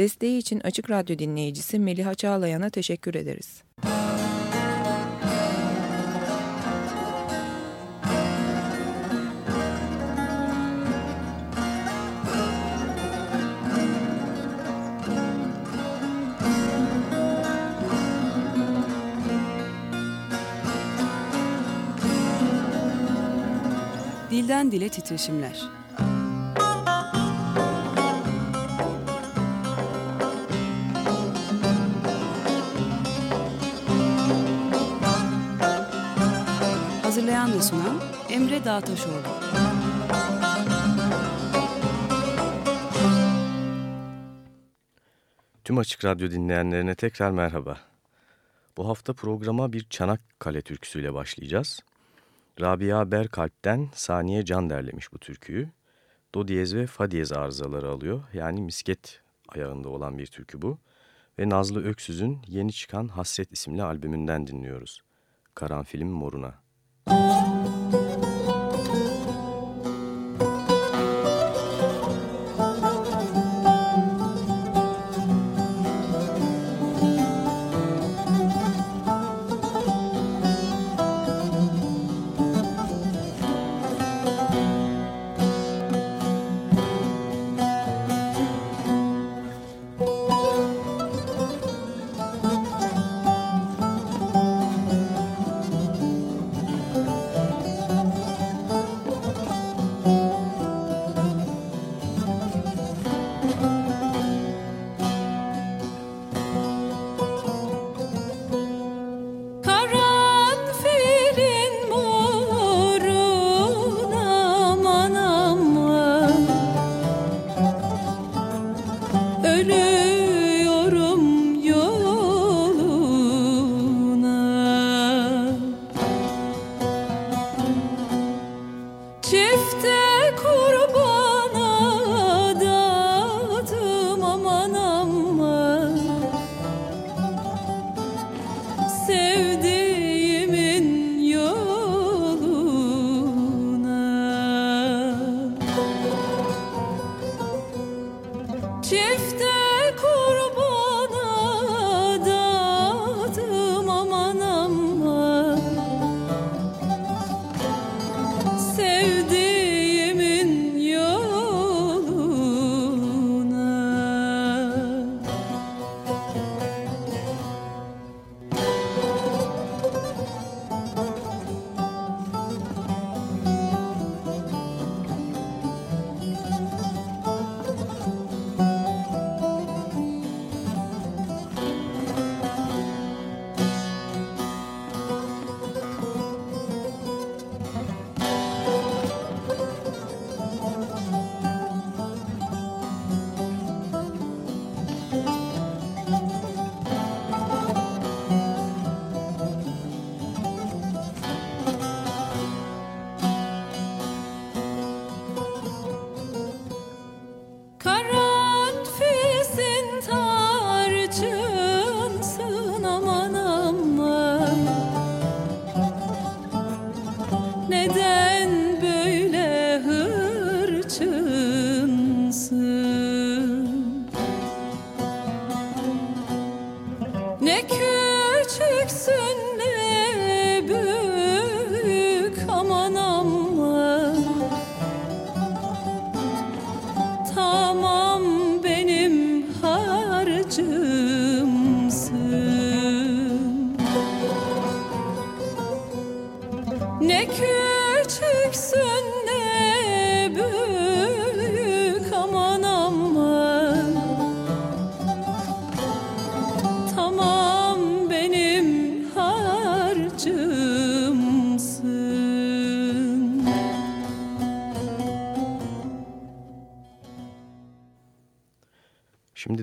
Desteği için Açık Radyo dinleyicisi Meliha Çağlayan'a teşekkür ederiz. Dilden Dile Titreşimler ve sunan Emre Dağtaşoğlu Tüm Açık Radyo dinleyenlerine tekrar merhaba. Bu hafta programa bir Çanakkale türküsüyle başlayacağız. Rabia Berkalp'ten Saniye Can derlemiş bu türküyü. Do diyez ve fa diyez arızaları alıyor. Yani misket ayağında olan bir türkü bu. Ve Nazlı Öksüz'ün yeni çıkan Hasret isimli albümünden dinliyoruz. Karanfilim Moruna. Müzik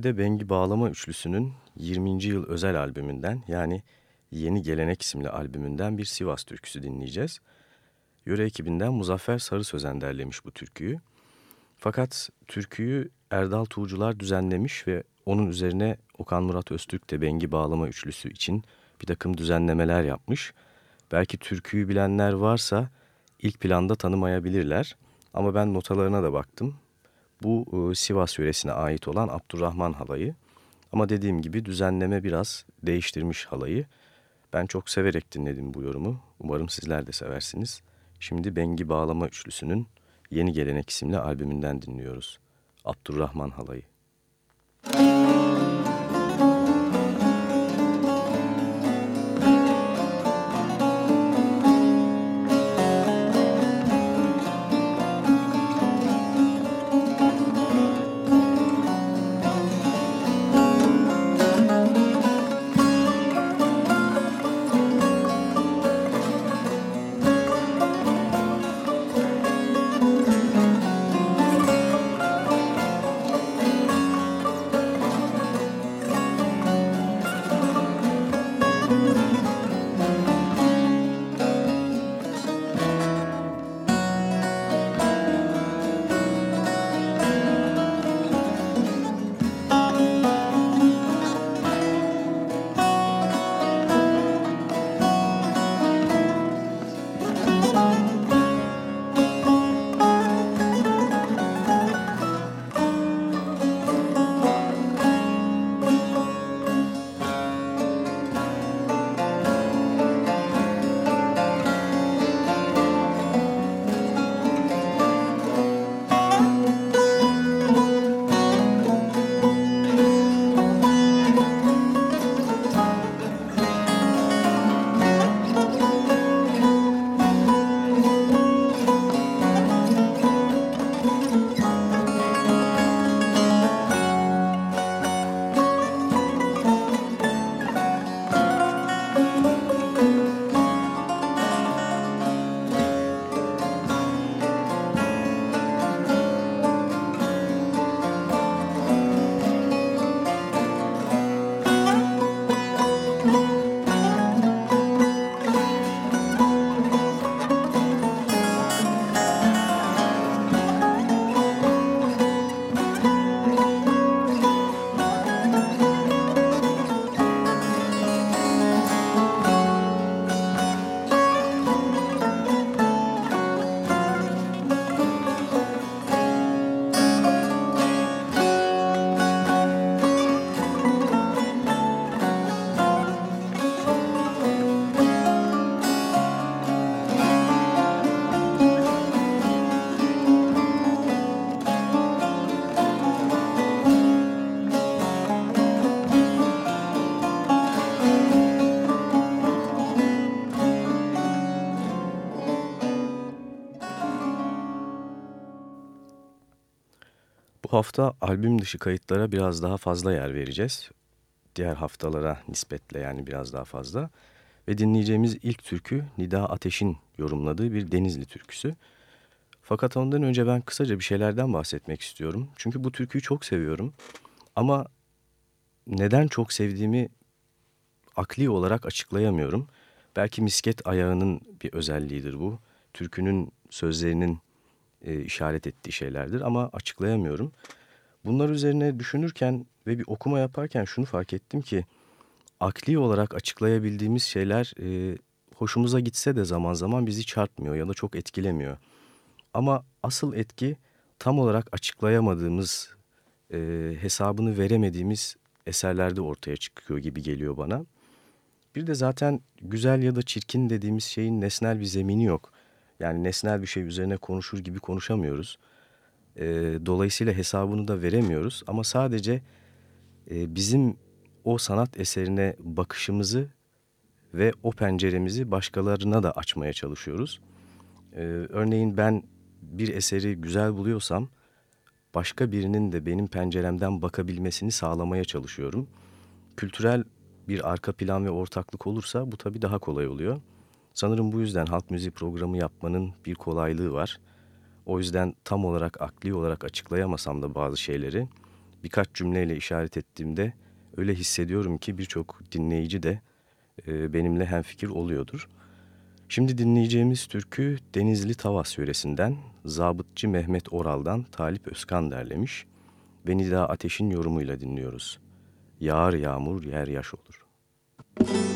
de Bengi Bağlama Üçlüsü'nün 20. yıl özel albümünden yani Yeni Gelenek isimli albümünden bir Sivas türküsü dinleyeceğiz. Yöre ekibinden Muzaffer Sarı Sözen derlemiş bu türküyü. Fakat türküyü Erdal Tuğcular düzenlemiş ve onun üzerine Okan Murat Öztürk de Bengi Bağlama Üçlüsü için bir takım düzenlemeler yapmış. Belki türküyü bilenler varsa ilk planda tanımayabilirler ama ben notalarına da baktım. Bu e, Sivas yöresine ait olan Abdurrahman halayı. Ama dediğim gibi düzenleme biraz değiştirmiş halayı. Ben çok severek dinledim bu yorumu. Umarım sizler de seversiniz. Şimdi Bengi Bağlama Üçlüsü'nün Yeni Gelenek isimli albümünden dinliyoruz. Abdurrahman Halayı. Müzik hafta albüm dışı kayıtlara biraz daha fazla yer vereceğiz. Diğer haftalara nispetle yani biraz daha fazla. Ve dinleyeceğimiz ilk türkü Nida Ateş'in yorumladığı bir Denizli türküsü. Fakat ondan önce ben kısaca bir şeylerden bahsetmek istiyorum. Çünkü bu türküyü çok seviyorum. Ama neden çok sevdiğimi akli olarak açıklayamıyorum. Belki misket ayağının bir özelliğidir bu. Türkünün sözlerinin e, işaret ettiği şeylerdir ama açıklayamıyorum. Bunlar üzerine düşünürken ve bir okuma yaparken şunu fark ettim ki akli olarak açıklayabildiğimiz şeyler e, hoşumuza gitse de zaman zaman bizi çarpmıyor ya da çok etkilemiyor. Ama asıl etki tam olarak açıklayamadığımız, e, hesabını veremediğimiz eserlerde ortaya çıkıyor gibi geliyor bana. Bir de zaten güzel ya da çirkin dediğimiz şeyin nesnel bir zemini yok. Yani nesnel bir şey üzerine konuşur gibi konuşamıyoruz. E, dolayısıyla hesabını da veremiyoruz. Ama sadece e, bizim o sanat eserine bakışımızı ve o penceremizi başkalarına da açmaya çalışıyoruz. E, örneğin ben bir eseri güzel buluyorsam başka birinin de benim penceremden bakabilmesini sağlamaya çalışıyorum. Kültürel bir arka plan ve ortaklık olursa bu tabii daha kolay oluyor. Sanırım bu yüzden halk müziği programı yapmanın bir kolaylığı var. O yüzden tam olarak akli olarak açıklayamasam da bazı şeyleri birkaç cümleyle işaret ettiğimde öyle hissediyorum ki birçok dinleyici de e, benimle hemfikir oluyordur. Şimdi dinleyeceğimiz türkü Denizli Tavas yöresinden Zabıtçı Mehmet Oral'dan Talip Özkan derlemiş ve Nida Ateş'in yorumuyla dinliyoruz. Yağar yağmur yer yaş olur. Müzik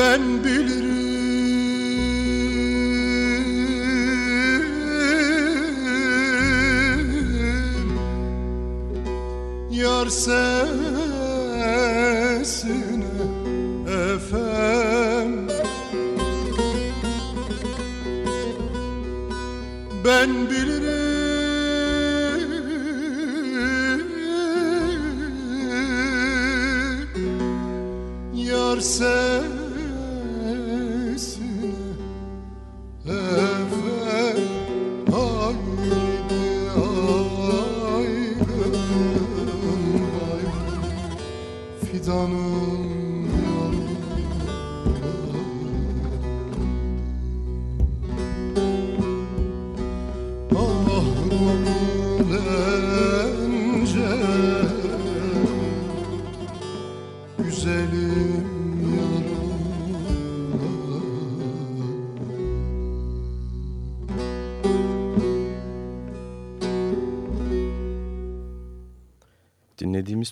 Ben bilirim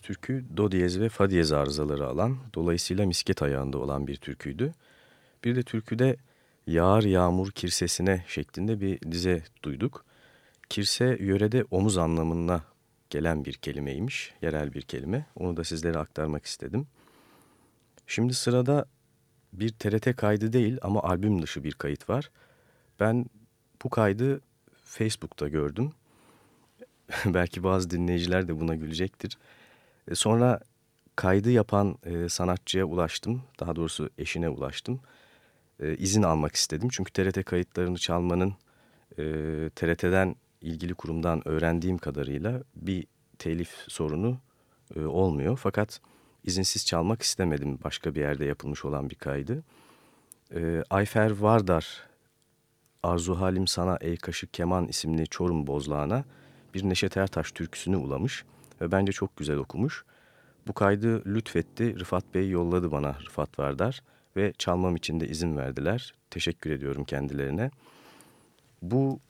türkü do diyez ve fa diyez arızaları alan, dolayısıyla misket ayağında olan bir türküydü. Bir de türküde yağar yağmur kirsesine şeklinde bir dize duyduk. Kirse yörede omuz anlamına gelen bir kelimeymiş, yerel bir kelime. Onu da sizlere aktarmak istedim. Şimdi sırada bir TRT kaydı değil ama albüm dışı bir kayıt var. Ben bu kaydı Facebook'ta gördüm. Belki bazı dinleyiciler de buna gülecektir. E, sonra kaydı yapan e, sanatçıya ulaştım. Daha doğrusu eşine ulaştım. E, izin almak istedim. Çünkü TRT kayıtlarını çalmanın e, TRT'den ilgili kurumdan öğrendiğim kadarıyla bir telif sorunu olmuyor. Fakat izinsiz çalmak istemedim başka bir yerde yapılmış olan bir kaydı. Ayfer Vardar, Arzu Halim Sana Ey Kaşık Keman isimli Çorum Bozlağı'na bir Neşet Ertaş türküsünü ulamış ve bence çok güzel okumuş. Bu kaydı lütfetti, Rıfat Bey yolladı bana Rıfat Vardar ve çalmam için de izin verdiler. Teşekkür ediyorum kendilerine. Bu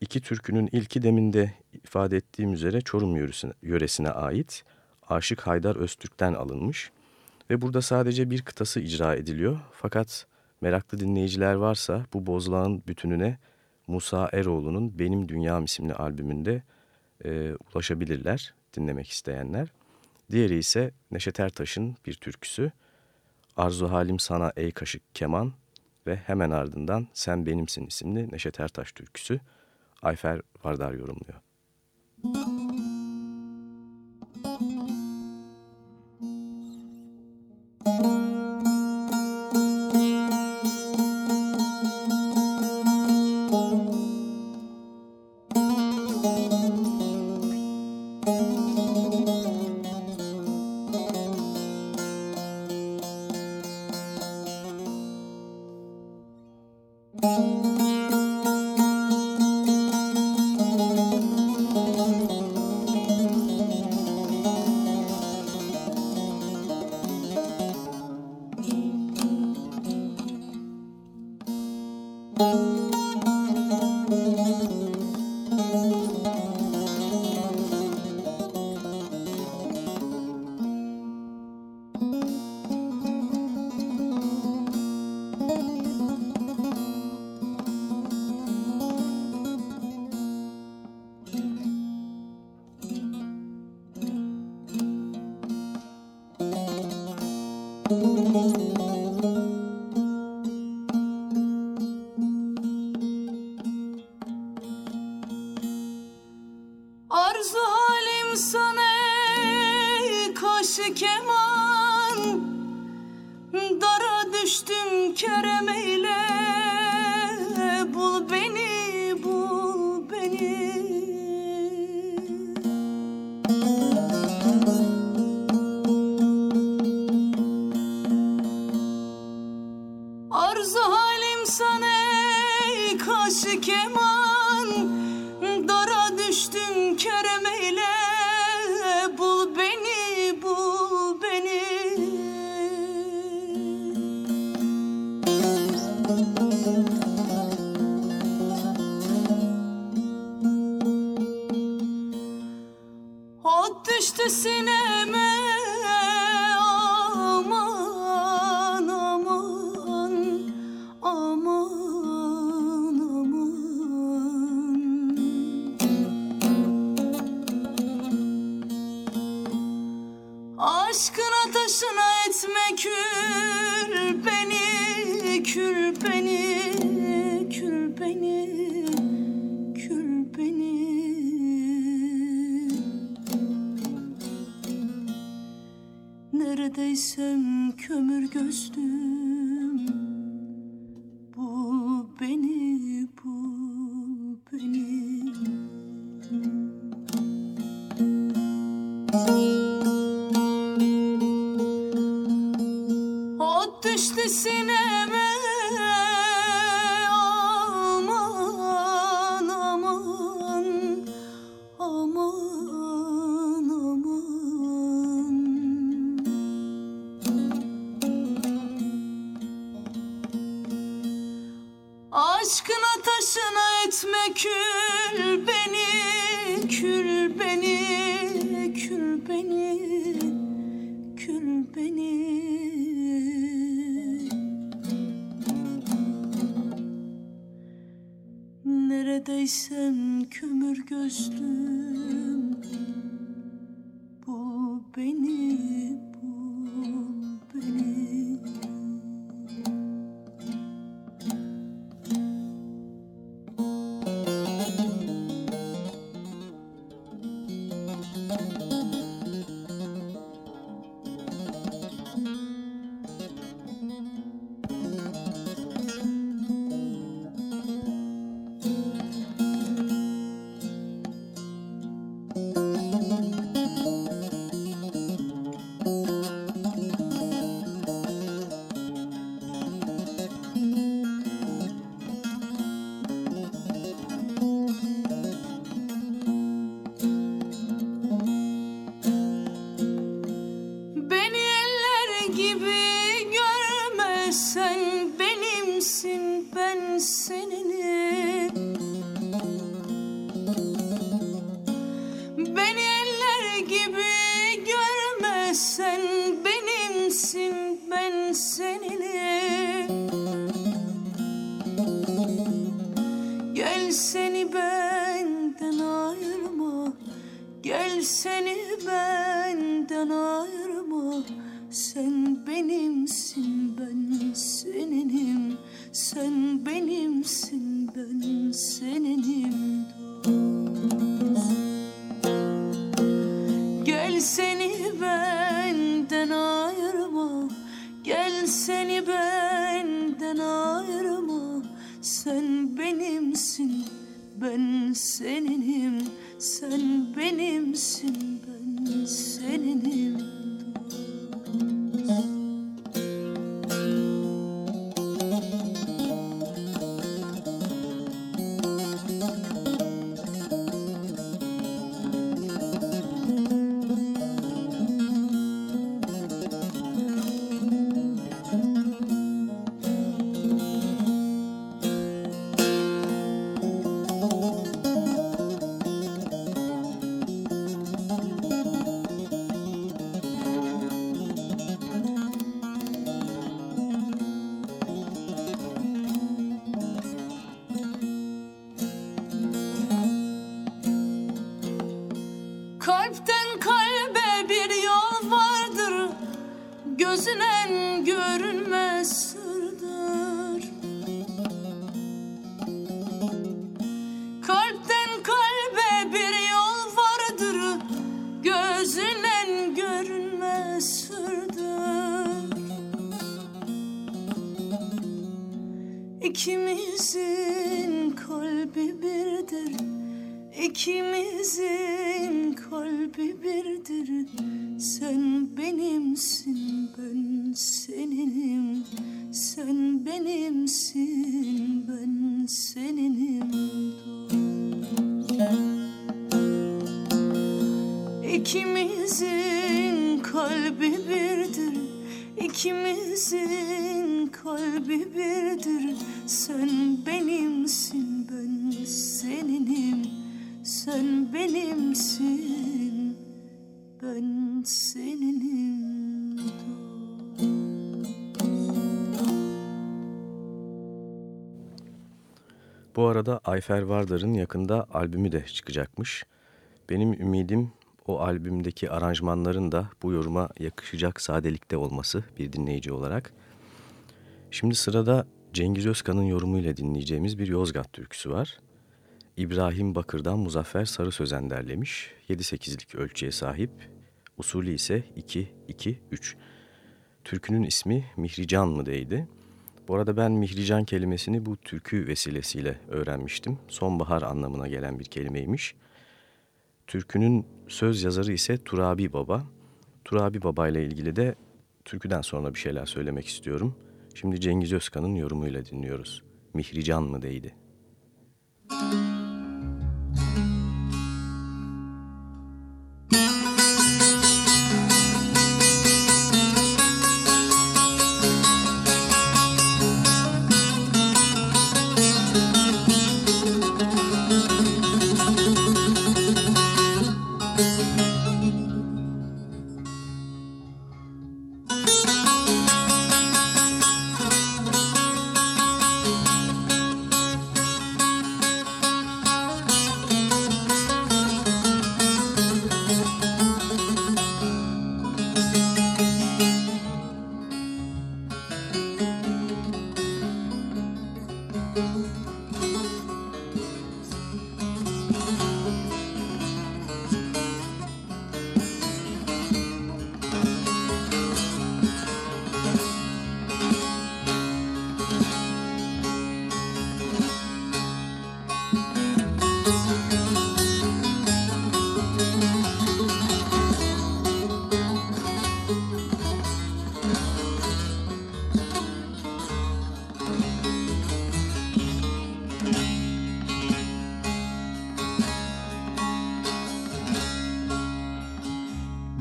iki türkünün ilki deminde ifade ettiğim üzere Çorum yöresine, ait Aşık Haydar Öztürk'ten alınmış ve burada sadece bir kıtası icra ediliyor. Fakat meraklı dinleyiciler varsa bu bozlağın bütününe Musa Eroğlu'nun Benim Dünyam isimli albümünde e, ulaşabilirler dinlemek isteyenler. Diğeri ise Neşet Ertaş'ın bir türküsü Arzu Halim Sana Ey Kaşık Keman ve hemen ardından Sen Benimsin isimli Neşet Ertaş türküsü Ayfer Vardar yorumluyor. Müzik neredeysem kömür gözlüm gibi görme sen benimsin ben seninim benimsin ben seninim Sen benimsin ben seninim Gel seni benden ayırma. Gel seni benden ayırma. Sen benimsin ben seninim Sen benimsin ben seninim Bu arada Ayfer Vardar'ın yakında albümü de çıkacakmış. Benim ümidim o albümdeki aranjmanların da bu yoruma yakışacak sadelikte olması bir dinleyici olarak. Şimdi sırada Cengiz Özkan'ın yorumuyla dinleyeceğimiz bir Yozgat türküsü var. İbrahim Bakır'dan Muzaffer Sarı Sözen derlemiş. 7-8'lik ölçüye sahip. Usulü ise 2-2-3. Türkünün ismi Mihrican mı değdi? Bu arada ben Mihrican kelimesini bu türkü vesilesiyle öğrenmiştim. Sonbahar anlamına gelen bir kelimeymiş. Türkünün söz yazarı ise Turabi Baba. Turabi Baba ile ilgili de türküden sonra bir şeyler söylemek istiyorum. Şimdi Cengiz Özkan'ın yorumuyla dinliyoruz. Mihrican mı değdi? Müzik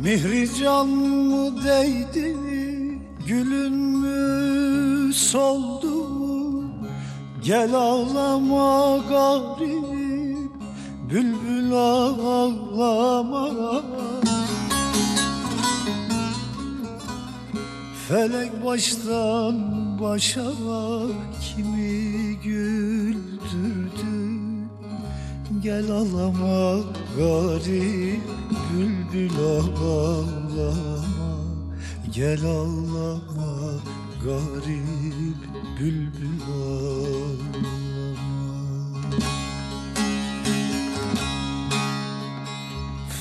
Mihri can mı değdi Gülün mü soldu? Gel ağlama garip Gel ağlama garip bülbül ağlama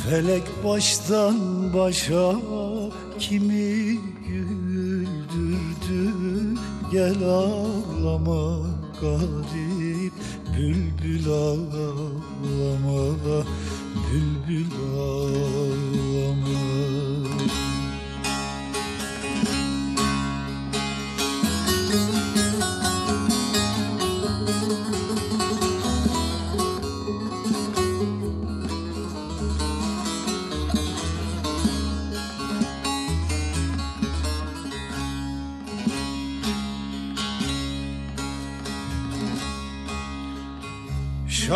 Felek baştan başa kimi güldürdü? Gel ağlama garip bülbül ağlama Bülbül ağlama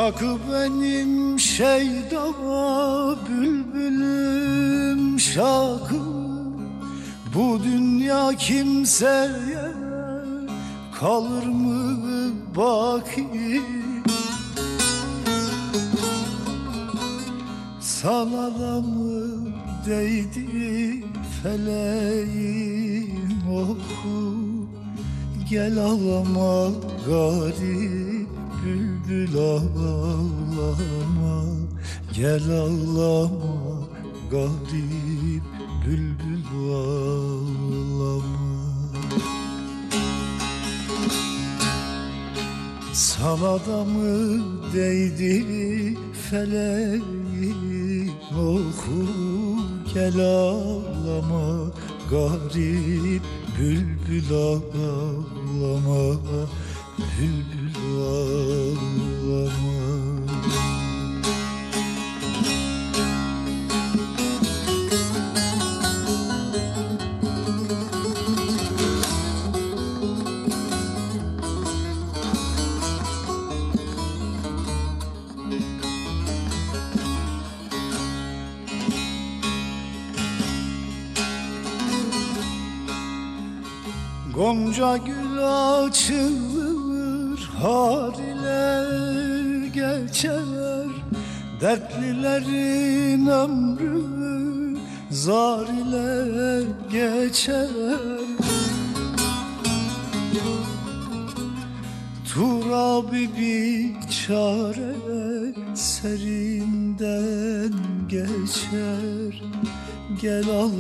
Şakı benim şeyda bülbülüm şakı. Bu dünya kimseye kalır mı baki? Sana mı değdi feleğin oku? Gel ağlama garip bülbül ağlama Gel ağlama garip bülbül ağlama. Sana da mı değdi feleğin oku Gel ağlama garip bülbül ağlama Gonca gül açılır har ile geçer. Dertlilerin ömrü zar ile geçer Turabi bir çare serinden geçer. Gel ağlama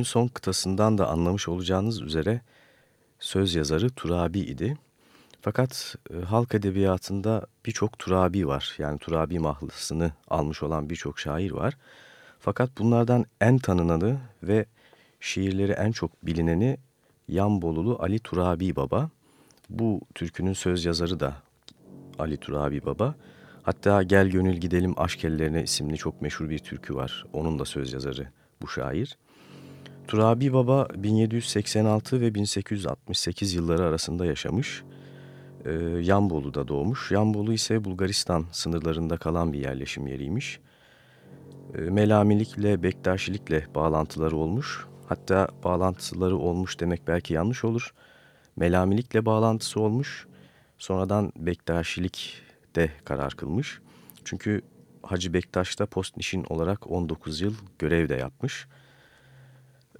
Türkünün son kıtasından da anlamış olacağınız üzere söz yazarı Turabi idi. Fakat e, halk edebiyatında birçok Turabi var. Yani Turabi mahlasını almış olan birçok şair var. Fakat bunlardan en tanınanı ve şiirleri en çok bilineni Yanbolulu Ali Turabi Baba. Bu türkünün söz yazarı da Ali Turabi Baba. Hatta Gel Gönül Gidelim Aşk Ellerine isimli çok meşhur bir türkü var. Onun da söz yazarı bu şair. Turabi Baba 1786 ve 1868 yılları arasında yaşamış. Ee, Yanbolu'da doğmuş. Yanbolu ise Bulgaristan sınırlarında kalan bir yerleşim yeriymiş. Ee, Melamilikle, Bektaşilikle bağlantıları olmuş. Hatta bağlantıları olmuş demek belki yanlış olur. Melamilikle bağlantısı olmuş. Sonradan Bektaşilik de karar kılmış. Çünkü Hacı Bektaş da postnişin olarak 19 yıl görev de yapmış.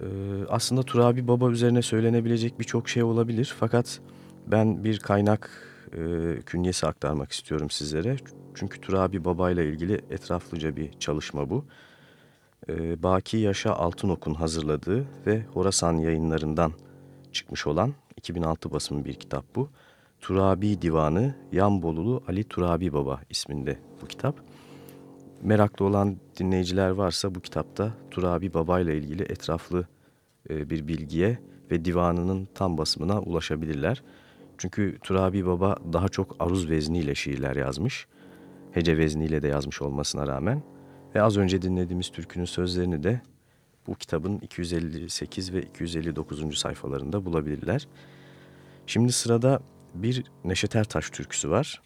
Ee, aslında Turabi Baba üzerine söylenebilecek birçok şey olabilir. Fakat ben bir kaynak e, künyesi aktarmak istiyorum sizlere. Çünkü Turabi Baba ile ilgili etraflıca bir çalışma bu. E, Baki Yaşa Altınok'un hazırladığı ve Horasan yayınlarından çıkmış olan 2006 basımı bir kitap bu. Turabi Divanı Yanbolulu Ali Turabi Baba isminde bu kitap. Meraklı olan dinleyiciler varsa bu kitapta Turabi Baba ile ilgili etraflı e, bir bilgiye ve divanının tam basımına ulaşabilirler. Çünkü Turabi Baba daha çok aruz vezniyle şiirler yazmış. Hece vezniyle de yazmış olmasına rağmen. Ve az önce dinlediğimiz türkünün sözlerini de bu kitabın 258 ve 259. sayfalarında bulabilirler. Şimdi sırada bir Neşet Ertaş türküsü var.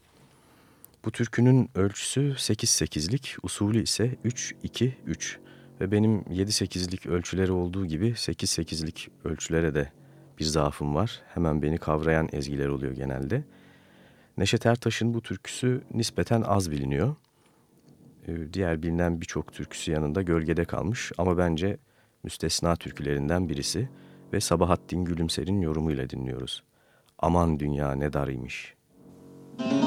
Bu türkünün ölçüsü 8-8'lik, usulü ise 3-2-3 ve benim 7-8'lik ölçüleri olduğu gibi 8-8'lik ölçülere de bir zaafım var. Hemen beni kavrayan ezgiler oluyor genelde. Neşet Ertaş'ın bu türküsü nispeten az biliniyor. Ee, diğer bilinen birçok türküsü yanında gölgede kalmış ama bence müstesna türkülerinden birisi ve Sabahattin Gülümser'in yorumuyla dinliyoruz. Aman dünya ne darıymış. Müzik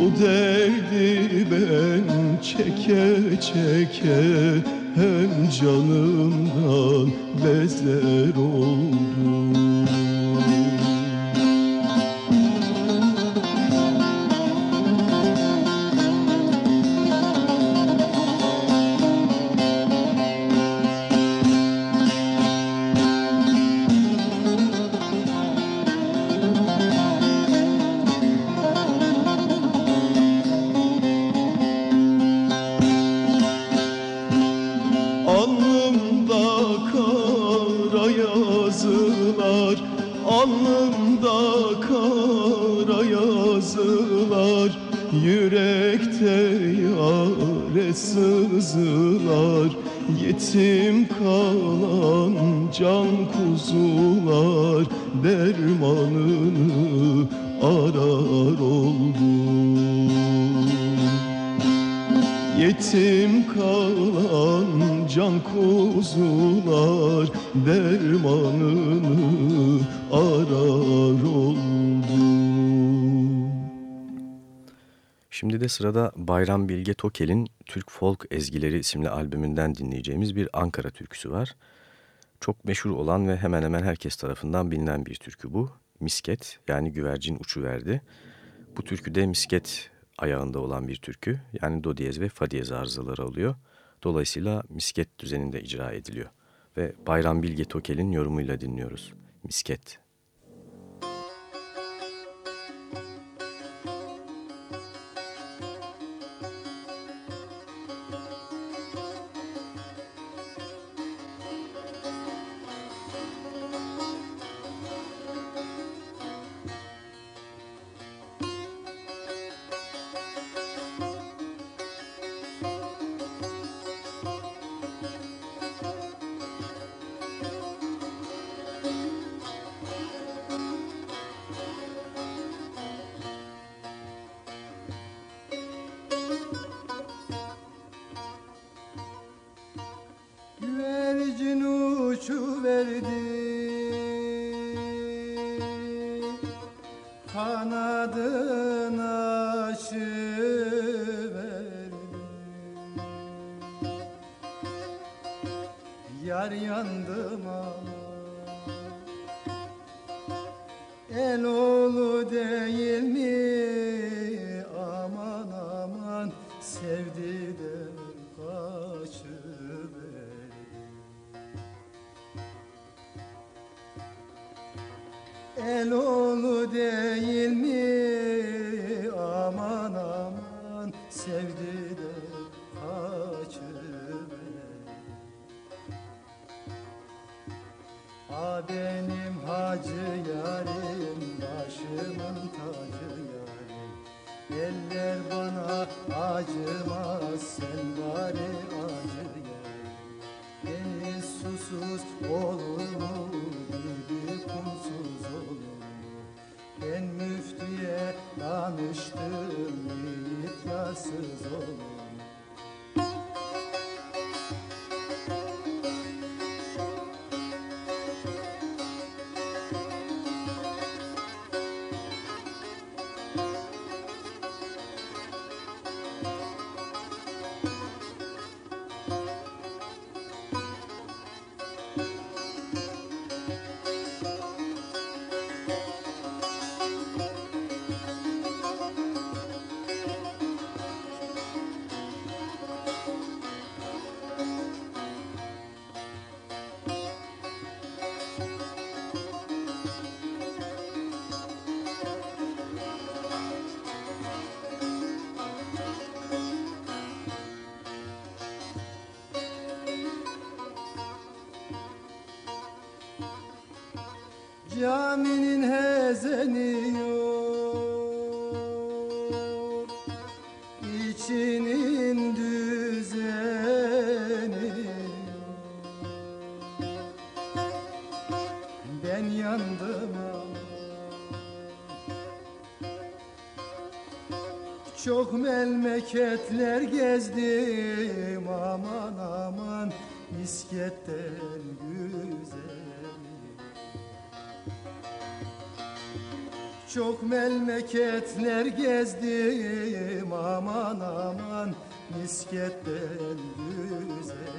Bu derdi ben çeke çeke hem canımdan bezer oldum sırada Bayram Bilge Tokel'in Türk Folk Ezgileri isimli albümünden dinleyeceğimiz bir Ankara türküsü var. Çok meşhur olan ve hemen hemen herkes tarafından bilinen bir türkü bu. Misket yani güvercin uçu verdi. Bu türküde misket ayağında olan bir türkü. Yani do diyez ve fa diyez arızaları alıyor. Dolayısıyla misket düzeninde icra ediliyor. Ve Bayram Bilge Tokel'in yorumuyla dinliyoruz. Misket. Caminin hezeni yok. İçinin düzeni Ben yandım Çok memleketler gezdim Çok memleketler gezdim aman aman misketten güzel.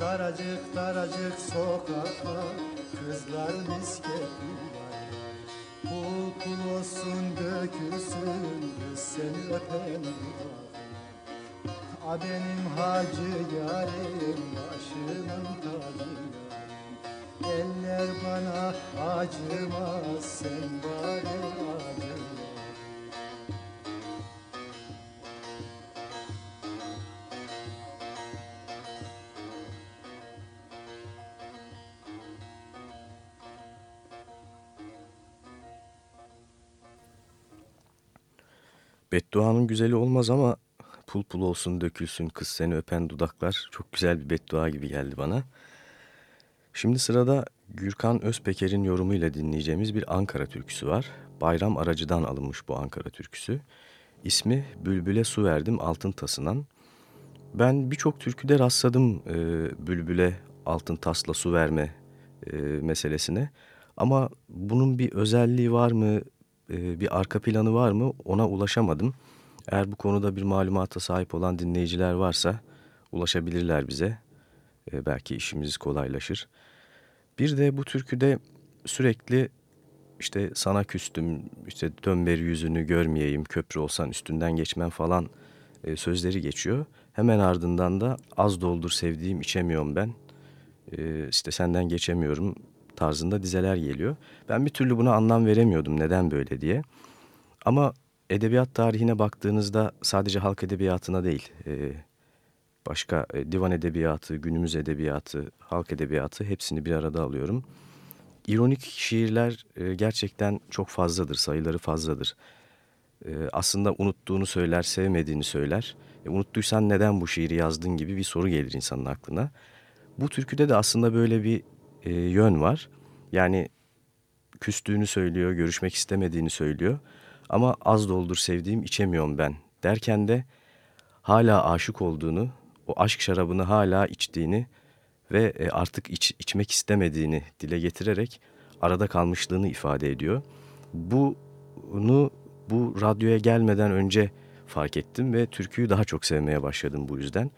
Daracık daracık sokaklar kızlar misketli Kul kul olsun dökülsün kız seni öpen A benim hacı yarim başımın tacı Eller bana acımaz sen bari acı Bedduanın güzeli olmaz ama pul pul olsun dökülsün kız seni öpen dudaklar çok güzel bir beddua gibi geldi bana. Şimdi sırada Gürkan Özpeker'in yorumuyla dinleyeceğimiz bir Ankara türküsü var. Bayram Aracı'dan alınmış bu Ankara türküsü. İsmi Bülbüle Su Verdim Altın Tasınan. Ben birçok türküde rastladım e, bülbüle altın tasla su verme e, meselesine. Ama bunun bir özelliği var mı, e, bir arka planı var mı ona ulaşamadım. Eğer bu konuda bir malumata sahip olan dinleyiciler varsa ulaşabilirler bize. E, belki işimiz kolaylaşır. Bir de bu türküde sürekli işte sana küstüm, işte dön beri yüzünü görmeyeyim, köprü olsan üstünden geçmem falan e, sözleri geçiyor. Hemen ardından da az doldur sevdiğim içemiyorum ben, e, işte senden geçemiyorum tarzında dizeler geliyor. Ben bir türlü buna anlam veremiyordum neden böyle diye. Ama edebiyat tarihine baktığınızda sadece halk edebiyatına değil, e, başka e, divan edebiyatı, günümüz edebiyatı, halk edebiyatı hepsini bir arada alıyorum. İronik şiirler e, gerçekten çok fazladır, sayıları fazladır. E, aslında unuttuğunu söyler, sevmediğini söyler. Unuttuysan neden bu şiiri yazdın gibi bir soru gelir insanın aklına. Bu türküde de aslında böyle bir yön var. Yani küstüğünü söylüyor, görüşmek istemediğini söylüyor. Ama az doldur sevdiğim içemiyorum ben derken de hala aşık olduğunu, o aşk şarabını hala içtiğini ve e, artık iç, içmek istemediğini dile getirerek arada kalmışlığını ifade ediyor. Bunu bu radyoya gelmeden önce fark ettim ve türküyü daha çok sevmeye başladım bu yüzden.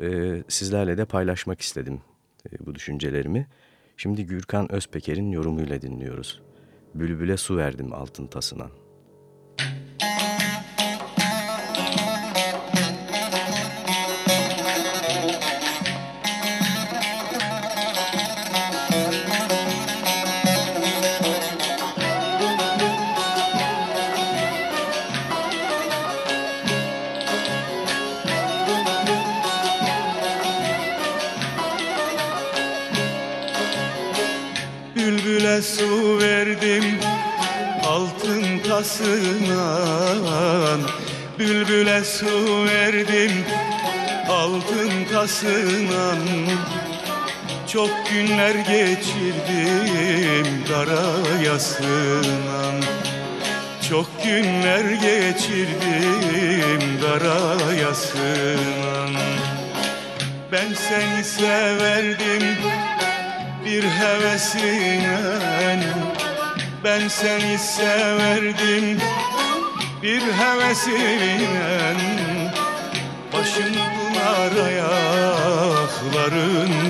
Ee, sizlerle de paylaşmak istedim e, bu düşüncelerimi. Şimdi Gürkan Özpeker'in yorumuyla dinliyoruz. Bülbüle su verdim altın tasına. Bülbüle su verdim altın tasından Çok günler geçirdim kara yasından Çok günler geçirdim kara yasından Ben seni severdim bir hevesine. Ben seni severdim bir hevesine Başın pınar ayakların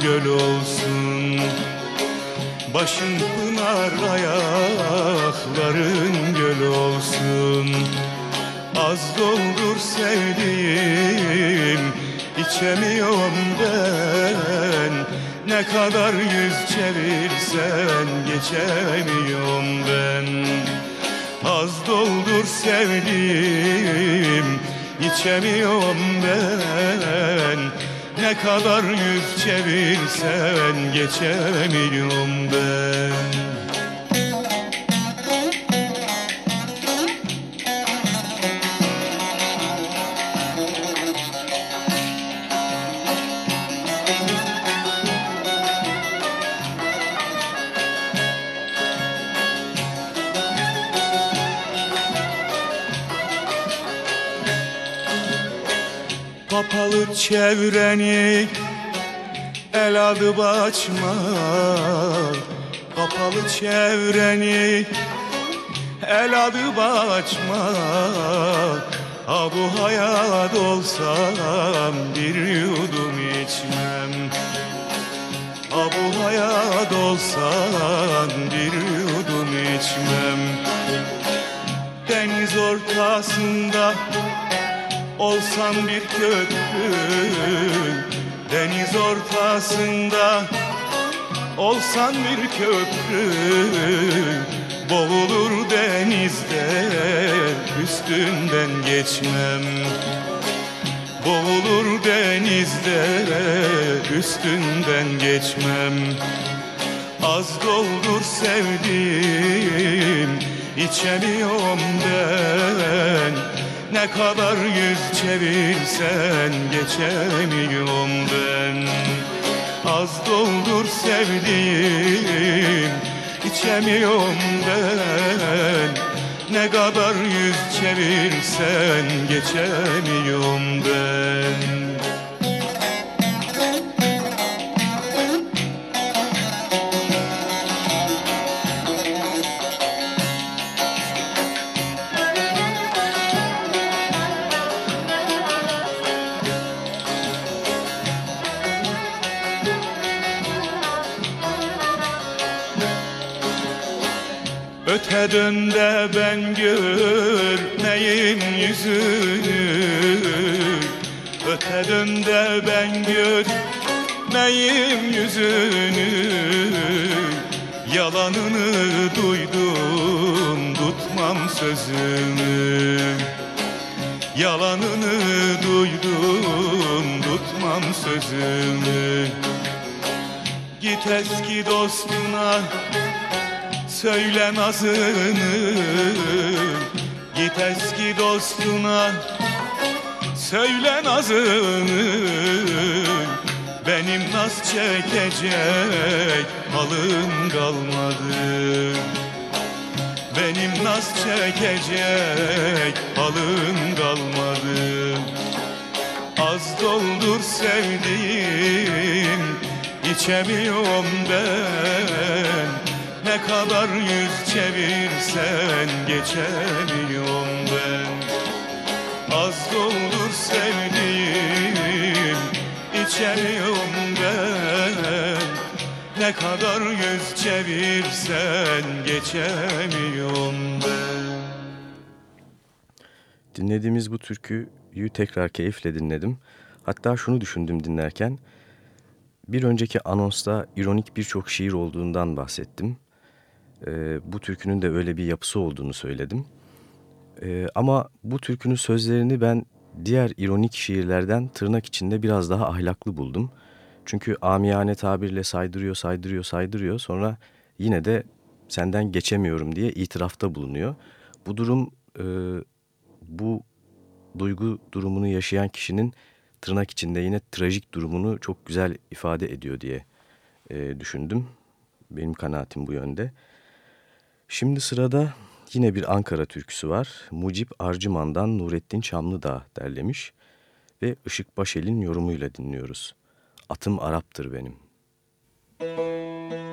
göl olsun. Başın pınar ayakların göl olsun. Az doldur sevdiğim içemiyorum ben. Ne kadar yüz çevirsen geçemiyorum ben Az doldur sevdiğim içemiyorum ben. Ne kadar yüz çevirsen geçemiyorum ben Kapalı çevreni el adı açma. Kapalı çevreni el adı açma. Ha bu hayat olsam bir yudum içmem. Ha bu hayat olsam bir yudum içmem. Deniz ortasında Olsan bir köprü deniz ortasında Olsan bir köprü boğulur denizde Üstünden geçmem. Boğulur denizde üstünden geçmem. Az doldur sevdim içemiyorum ben Ne kadar yüz çevirsen geçemiyorum ben. Az doldur sevdiğim içemiyorum ben. Ne kadar yüz çevirsen geçemiyorum ben Öte dön de ben görmeyim yüzünü. Öte dön de ben görmeyim yüzünü. Yalanını duydum tutmam sözümü. Yalanını duydum tutmam sözümü. Git eski dostuna söyle nazını. Git eski dostuna söyle nazını. Benim naz çekecek halım kalmadı. Benim naz çekecek halım kalmadı. Az doldur sevdiğim içemiyorum ben ne kadar yüz çevirsen geçemiyorum ben Az doldur sevdiğim içemiyorum ben Ne kadar yüz çevirsen geçemiyorum ben Dinlediğimiz bu türküyü tekrar keyifle dinledim. Hatta şunu düşündüm dinlerken. Bir önceki anonsta ironik birçok şiir olduğundan bahsettim e, bu türkünün de öyle bir yapısı olduğunu söyledim. E, ama bu türkünün sözlerini ben diğer ironik şiirlerden tırnak içinde biraz daha ahlaklı buldum. Çünkü amiyane tabirle saydırıyor, saydırıyor, saydırıyor. Sonra yine de senden geçemiyorum diye itirafta bulunuyor. Bu durum, e, bu duygu durumunu yaşayan kişinin tırnak içinde yine trajik durumunu çok güzel ifade ediyor diye e, düşündüm. Benim kanaatim bu yönde. Şimdi sırada yine bir Ankara türküsü var. Mucip Arcıman'dan Nurettin Çamlıdağ derlemiş ve Işık Başel'in yorumuyla dinliyoruz. Atım Arap'tır benim. Müzik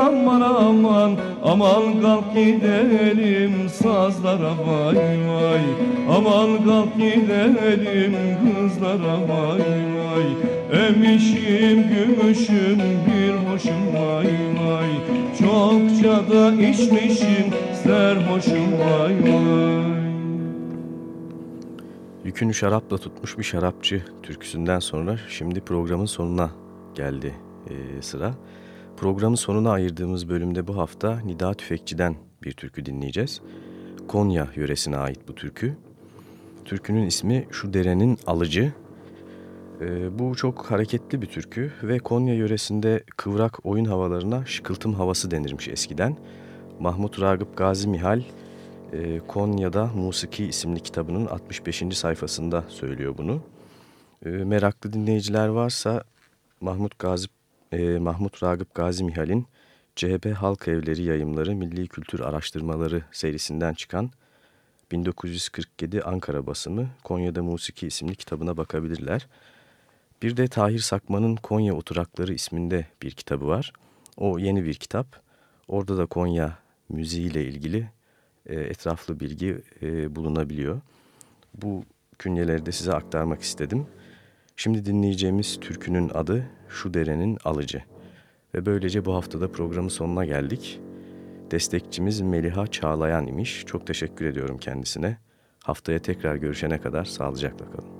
aman aman Aman. Kalk gidelim sazlara vay vay. Aman kalk gidelim kızlara vay vay. Emişim gümüşüm bir hoşum vay vay. Çokça da içmişim serhoşum vay vay. Yükünü şarapla tutmuş bir şarapçı türküsünden sonra şimdi programın sonuna geldi e, sıra. Programın sonuna ayırdığımız bölümde bu hafta Nida Tüfekçi'den bir türkü dinleyeceğiz. Konya yöresine ait bu türkü. Türkünün ismi Şu Derenin Alıcı. E, bu çok hareketli bir türkü ve Konya yöresinde kıvrak oyun havalarına şıkıltım havası denirmiş eskiden. Mahmut Ragıp Gazi Mihal e, Konya'da Musiki isimli kitabının 65. sayfasında söylüyor bunu. E, meraklı dinleyiciler varsa Mahmut Gazi e, Mahmut Ragıp Gazi Mihal'in CHP Halk Evleri Yayımları Milli Kültür Araştırmaları serisinden çıkan 1947 Ankara basımı Konya'da Musiki isimli kitabına bakabilirler. Bir de Tahir Sakman'ın Konya Oturakları isminde bir kitabı var. O yeni bir kitap. Orada da Konya müziğiyle ilgili e, etraflı bilgi e, bulunabiliyor. Bu künyeleri de size aktarmak istedim. Şimdi dinleyeceğimiz türkünün adı Şu Derenin Alıcı. Ve böylece bu haftada programın sonuna geldik. Destekçimiz Meliha Çağlayan imiş. Çok teşekkür ediyorum kendisine. Haftaya tekrar görüşene kadar sağlıcakla kalın.